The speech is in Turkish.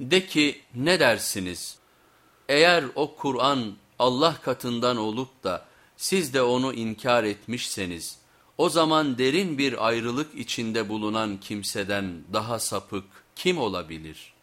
De ki ne dersiniz? Eğer o Kur'an Allah katından olup da siz de onu inkar etmişseniz o zaman derin bir ayrılık içinde bulunan kimseden daha sapık kim olabilir?''